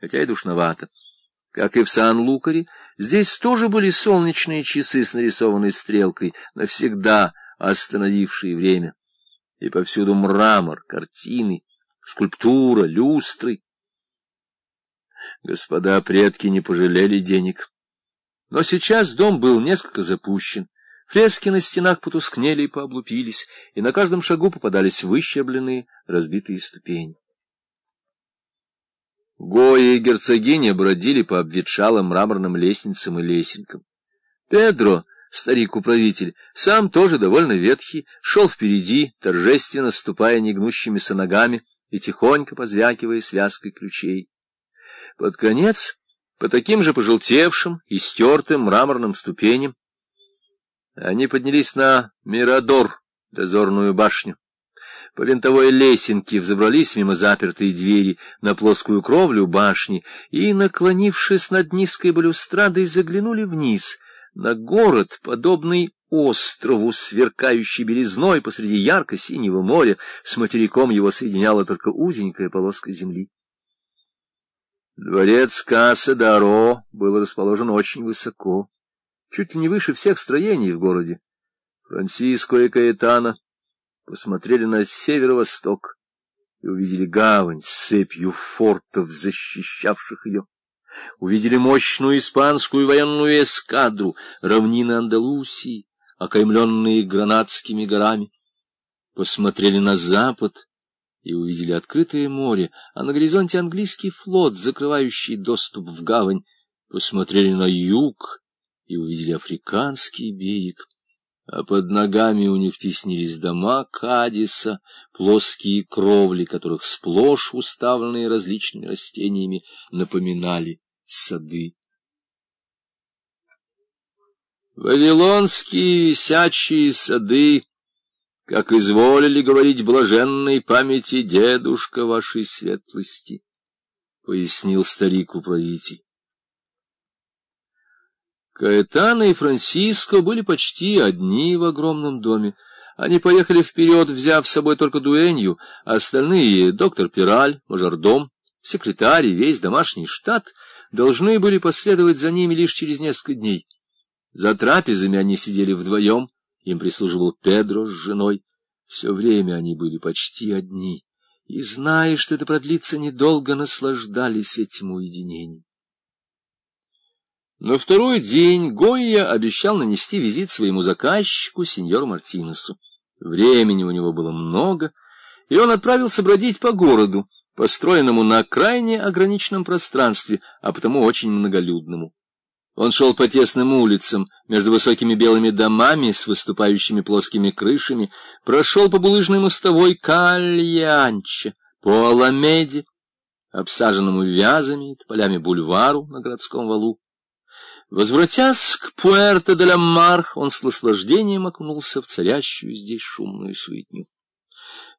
хотя и душновато. Как и в Сан-Лукаре, здесь тоже были солнечные часы с нарисованной стрелкой, навсегда остановившие время. И повсюду мрамор, картины, скульптура, люстры. Господа предки не пожалели денег. Но сейчас дом был несколько запущен. Фрески на стенах потускнели и пооблупились, и на каждом шагу попадались выщербленные, разбитые ступени. Гои и герцогиня бродили по обветшалым мраморным лестницам и лесенкам. Педро, старик-управитель, сам тоже довольно ветхий, шел впереди, торжественно ступая негнущимися ногами и тихонько позвякивая связкой ключей. Под конец, по таким же пожелтевшим и стертым мраморным ступеням, они поднялись на Мирадор, дозорную башню по винтовой лесенке взобрались мимо запертой двери на плоскую кровлю башни и, наклонившись над низкой балюстрадой, заглянули вниз на город, подобный острову, сверкающий белизной посреди ярко-синего моря, с материком его соединяла только узенькая полоска земли. Дворец Касса-Даро был расположен очень высоко, чуть ли не выше всех строений в городе. Франциско и Каэтана посмотрели на северо-восток и увидели гавань с цепью фортов, защищавших ее. Увидели мощную испанскую военную эскадру, равнины Андалусии, окаймленные гранатскими горами. Посмотрели на запад и увидели открытое море, а на горизонте английский флот, закрывающий доступ в гавань. Посмотрели на юг и увидели африканский берег а под ногами у них теснились дома Кадиса, плоские кровли, которых сплошь уставленные различными растениями, напоминали сады. Вавилонские висячие сады, как изволили говорить блаженной памяти дедушка вашей светлости, — пояснил старик-управитель. Каэтана и Франсиско были почти одни в огромном доме. Они поехали вперед, взяв с собой только дуэнью, а остальные — доктор Пираль, мажордом, секретарь весь домашний штат — должны были последовать за ними лишь через несколько дней. За трапезами они сидели вдвоем, им прислуживал Педро с женой. Все время они были почти одни, и, зная, что это продлится недолго, наслаждались этим уединением. На второй день Гойя обещал нанести визит своему заказчику, сеньору Мартинесу. Времени у него было много, и он отправился бродить по городу, построенному на крайне ограниченном пространстве, а потому очень многолюдному. Он шел по тесным улицам, между высокими белыми домами с выступающими плоскими крышами, прошел по булыжной мостовой Кальянче, по Аламеде, обсаженному вязами и полями бульвару на городском валу. Возвратясь к Пуэрто-де-ля-Мар, он с наслаждением окунулся в царящую здесь шумную суетню.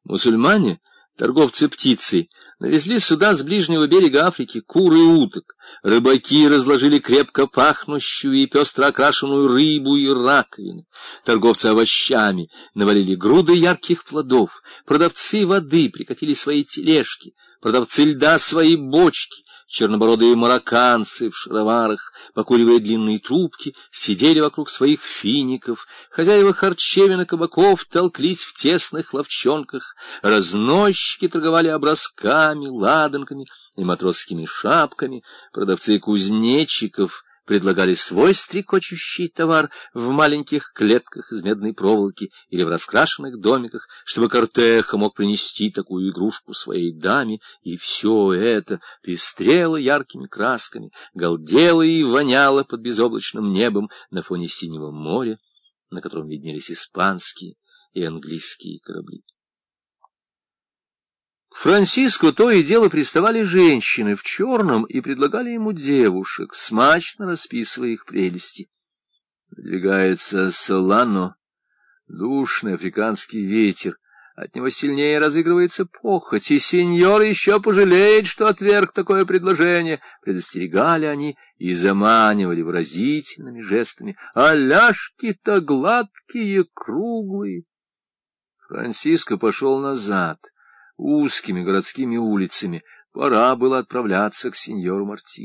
Мусульмане, торговцы птицей, навезли сюда с ближнего берега Африки куры и уток. Рыбаки разложили крепко пахнущую и пестро окрашенную рыбу и раковины. Торговцы овощами навалили груды ярких плодов. Продавцы воды прикатили свои тележки. Продавцы льда свои бочки чернобородые марокканцы в шароварах, покуривая длинные трубки, сидели вокруг своих фиников, хозяева харчевин и кабаков толклись в тесных ловчонках, разносчики торговали образками, ладанками и матросскими шапками, продавцы кузнечиков — предлагали свой стрекочущий товар в маленьких клетках из медной проволоки или в раскрашенных домиках, чтобы Кортеха мог принести такую игрушку своей даме, и все это пестрело яркими красками, галдело и воняло под безоблачным небом на фоне синего моря, на котором виднелись испанские и английские корабли. К Франциску то и дело приставали женщины в черном и предлагали ему девушек, смачно расписывая их прелести. Надвигается Солано, душный африканский ветер, от него сильнее разыгрывается похоть, и сеньор еще пожалеет, что отверг такое предложение. Предостерегали они и заманивали выразительными жестами. А ляжки-то гладкие, круглые. Франциско пошел назад узкими городскими улицами, Пора было отправляться к сеньору Марти.